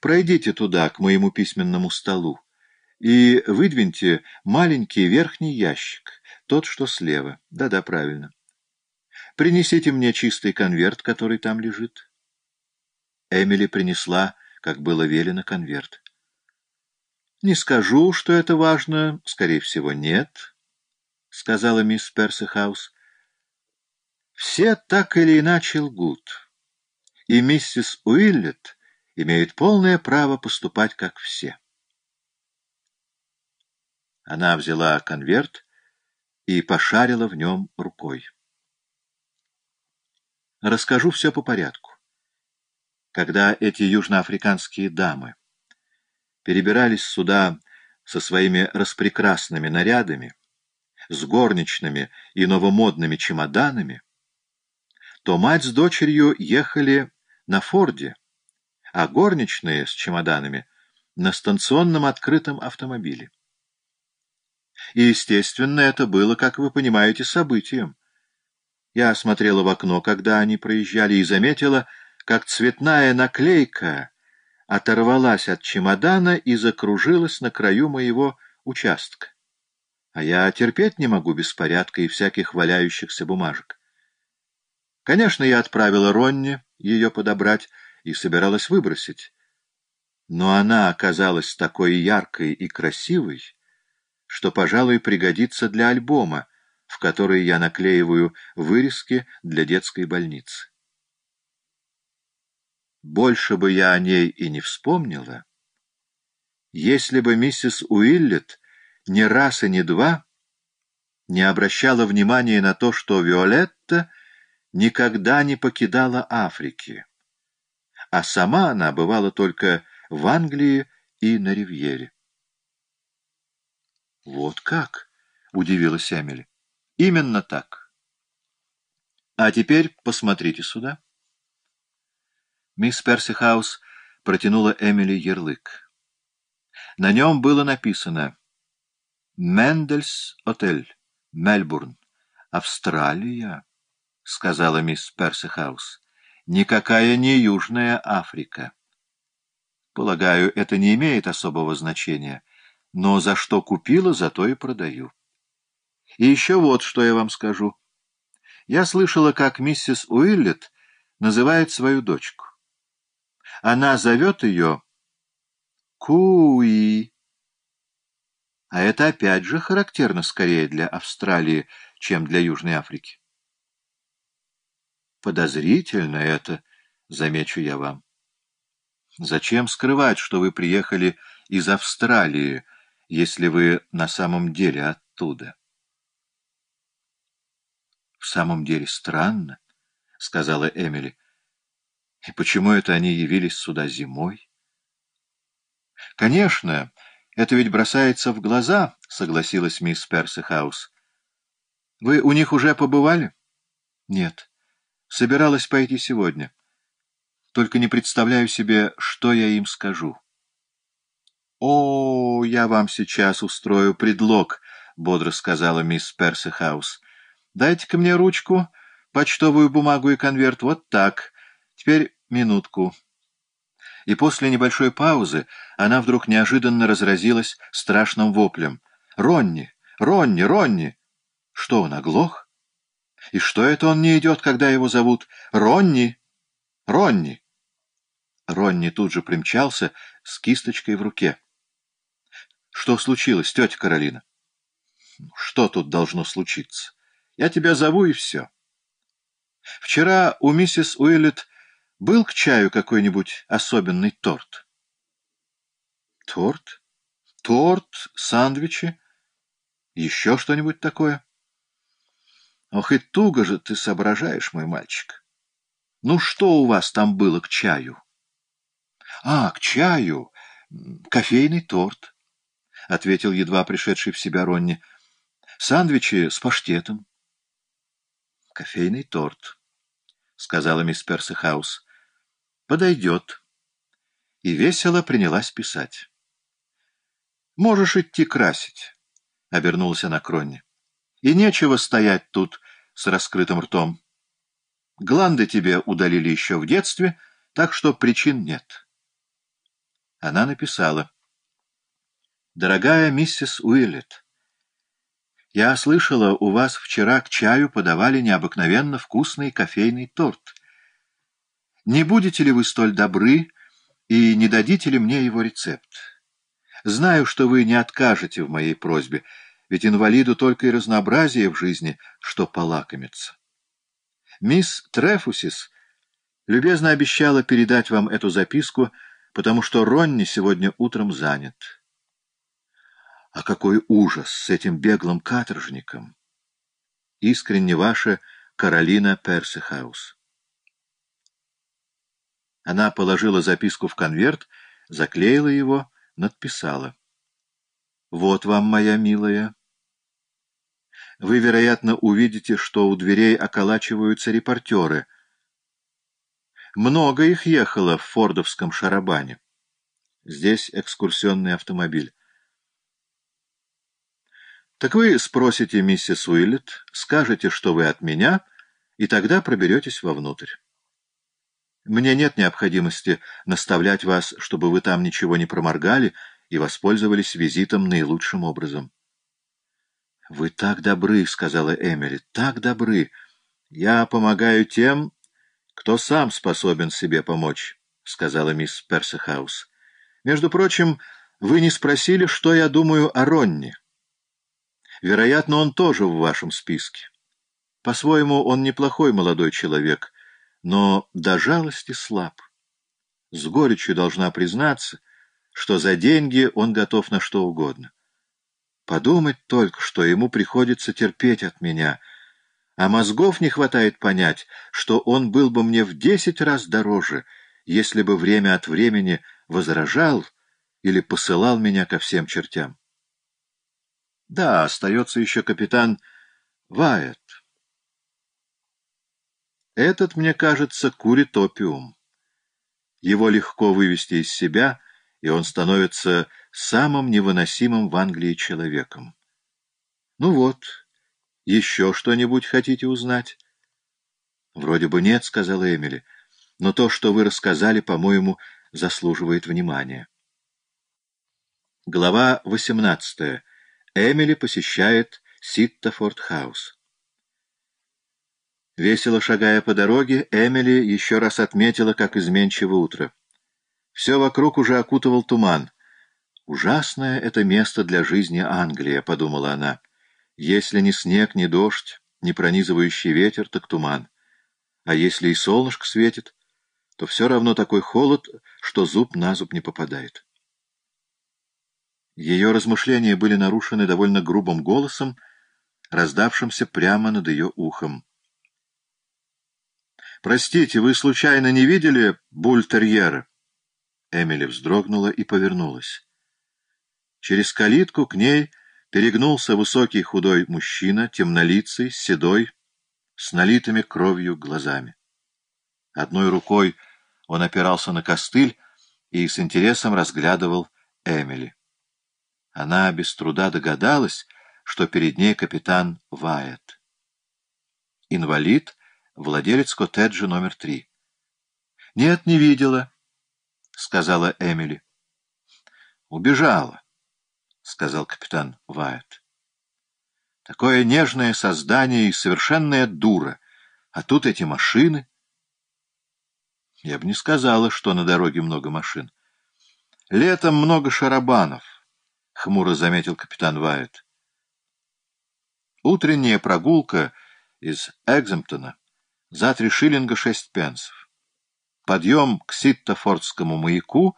Пройдите туда, к моему письменному столу, и выдвиньте маленький верхний ящик, тот, что слева. Да-да, правильно. Принесите мне чистый конверт, который там лежит. Эмили принесла, как было велено, конверт. «Не скажу, что это важно. Скорее всего, нет», — сказала мисс Персихаус. «Все так или иначе лгут, и миссис Уиллет имеет полное право поступать, как все». Она взяла конверт и пошарила в нем рукой. Расскажу все по порядку. Когда эти южноафриканские дамы перебирались сюда со своими распрекрасными нарядами, с горничными и новомодными чемоданами, то мать с дочерью ехали на Форде, а горничные с чемоданами на станционном открытом автомобиле. И, естественно, это было, как вы понимаете, событием. Я смотрела в окно, когда они проезжали, и заметила, как цветная наклейка оторвалась от чемодана и закружилась на краю моего участка. А я терпеть не могу беспорядка и всяких валяющихся бумажек. Конечно, я отправила Ронни ее подобрать и собиралась выбросить. Но она оказалась такой яркой и красивой, что, пожалуй, пригодится для альбома, в который я наклеиваю вырезки для детской больницы. Больше бы я о ней и не вспомнила, если бы миссис Уиллет ни раз и ни два не обращала внимания на то, что Виолетта никогда не покидала Африки, а сама она бывала только в Англии и на Ривьере. «Вот как?» — удивилась Эмили. «Именно так. А теперь посмотрите сюда». Мисс Персихаус протянула Эмили ярлык. На нем было написано «Мендельс Отель, Мельбурн, Австралия», — сказала мисс Персихаус. «Никакая не Южная Африка». Полагаю, это не имеет особого значения, но за что купила, за то и продаю. И еще вот что я вам скажу. Я слышала, как миссис Уиллет называет свою дочку. Она зовет ее Куи. А это опять же характерно скорее для Австралии, чем для Южной Африки. Подозрительно это, замечу я вам. Зачем скрывать, что вы приехали из Австралии, если вы на самом деле оттуда? В самом деле странно, — сказала Эмили. И почему это они явились сюда зимой? Конечно, это ведь бросается в глаза, согласилась мисс Персихаус. Вы у них уже побывали? Нет. Собиралась пойти сегодня. Только не представляю себе, что я им скажу. «О, я вам сейчас устрою предлог», — бодро сказала мисс Персихаус. «Дайте-ка мне ручку, почтовую бумагу и конверт. Вот так. Теперь минутку. И после небольшой паузы она вдруг неожиданно разразилась страшным воплем. «Ронни! Ронни! Ронни!» Что, он оглох? И что это он не идет, когда его зовут? «Ронни! Ронни!» Ронни тут же примчался с кисточкой в руке. «Что случилось, тетя Каролина?» «Что тут должно случиться? Я тебя зову, и все». Вчера у миссис Уиллет был к чаю какой-нибудь особенный торт? Торт? Торт, сандвичи? Еще что-нибудь такое? Ох и туго же ты соображаешь, мой мальчик. Ну что у вас там было к чаю? А, к чаю. Кофейный торт, — ответил едва пришедший в себя Ронни. Сандвичи с паштетом. Кофейный торт, — сказала мисс Персихаус подойдет. И весело принялась писать. «Можешь идти красить», — обернулась она к Ронне. «И нечего стоять тут с раскрытым ртом. Гланды тебе удалили еще в детстве, так что причин нет». Она написала. «Дорогая миссис Уиллет, я слышала, у вас вчера к чаю подавали необыкновенно вкусный кофейный торт. Не будете ли вы столь добры и не дадите ли мне его рецепт? Знаю, что вы не откажете в моей просьбе, ведь инвалиду только и разнообразие в жизни, что полакомиться. Мисс Трефусис любезно обещала передать вам эту записку, потому что Ронни сегодня утром занят. А какой ужас с этим беглым каторжником! Искренне ваша Каролина Персихаус. Она положила записку в конверт, заклеила его, надписала. «Вот вам, моя милая. Вы, вероятно, увидите, что у дверей околачиваются репортеры. Много их ехало в фордовском шарабане. Здесь экскурсионный автомобиль. Так вы спросите миссис Уиллет, скажете, что вы от меня, и тогда проберетесь вовнутрь. Мне нет необходимости наставлять вас, чтобы вы там ничего не проморгали и воспользовались визитом наилучшим образом. — Вы так добры, — сказала Эмили, — так добры. Я помогаю тем, кто сам способен себе помочь, — сказала мисс Персехаус. — Между прочим, вы не спросили, что я думаю о Ронне. Вероятно, он тоже в вашем списке. По-своему, он неплохой молодой человек, но до жалости слаб. С горечью должна признаться, что за деньги он готов на что угодно. Подумать только, что ему приходится терпеть от меня, а мозгов не хватает понять, что он был бы мне в десять раз дороже, если бы время от времени возражал или посылал меня ко всем чертям. Да, остается еще капитан Вайет. Этот, мне кажется, курит опиум. Его легко вывести из себя, и он становится самым невыносимым в Англии человеком. Ну вот, еще что-нибудь хотите узнать? Вроде бы нет, — сказала Эмили, — но то, что вы рассказали, по-моему, заслуживает внимания. Глава восемнадцатая. Эмили посещает Ситтафорд-хаус. Весело шагая по дороге, Эмили еще раз отметила, как изменчиво утро. Все вокруг уже окутывал туман. «Ужасное это место для жизни Англия», — подумала она. «Если ни снег, ни дождь, ни пронизывающий ветер, так туман. А если и солнышко светит, то все равно такой холод, что зуб на зуб не попадает». Ее размышления были нарушены довольно грубым голосом, раздавшимся прямо над ее ухом. «Простите, вы случайно не видели бультерьера?» Эмили вздрогнула и повернулась. Через калитку к ней перегнулся высокий худой мужчина, темнолицый, седой, с налитыми кровью глазами. Одной рукой он опирался на костыль и с интересом разглядывал Эмили. Она без труда догадалась, что перед ней капитан Вайет. Инвалид, владелец коттеджа номер три. — Нет, не видела, — сказала Эмили. — Убежала, — сказал капитан Вайет. — Такое нежное создание и совершенная дура, а тут эти машины. Я бы не сказала, что на дороге много машин. Летом много шарабанов. — хмуро заметил капитан Вайет. Утренняя прогулка из Экземптона за три шиллинга шесть пенсов. Подъем к Ситтофордскому маяку,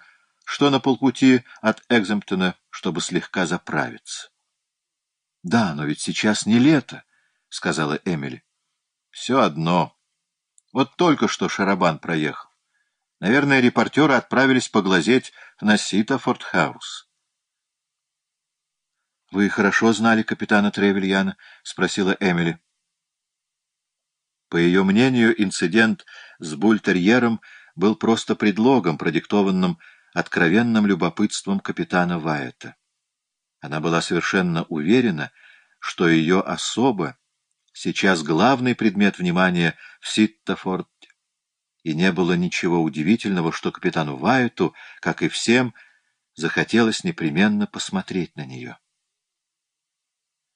что на полпути от Экземптона, чтобы слегка заправиться. — Да, но ведь сейчас не лето, — сказала Эмили. — Все одно. Вот только что Шарабан проехал. Наверное, репортеры отправились поглазеть на Ситтафорд-хаус. «Вы хорошо знали капитана Тревельяна?» — спросила Эмили. По ее мнению, инцидент с бультерьером был просто предлогом, продиктованным откровенным любопытством капитана Вайета. Она была совершенно уверена, что ее особа сейчас главный предмет внимания в Ситтофорте, и не было ничего удивительного, что капитану Вайту, как и всем, захотелось непременно посмотреть на нее.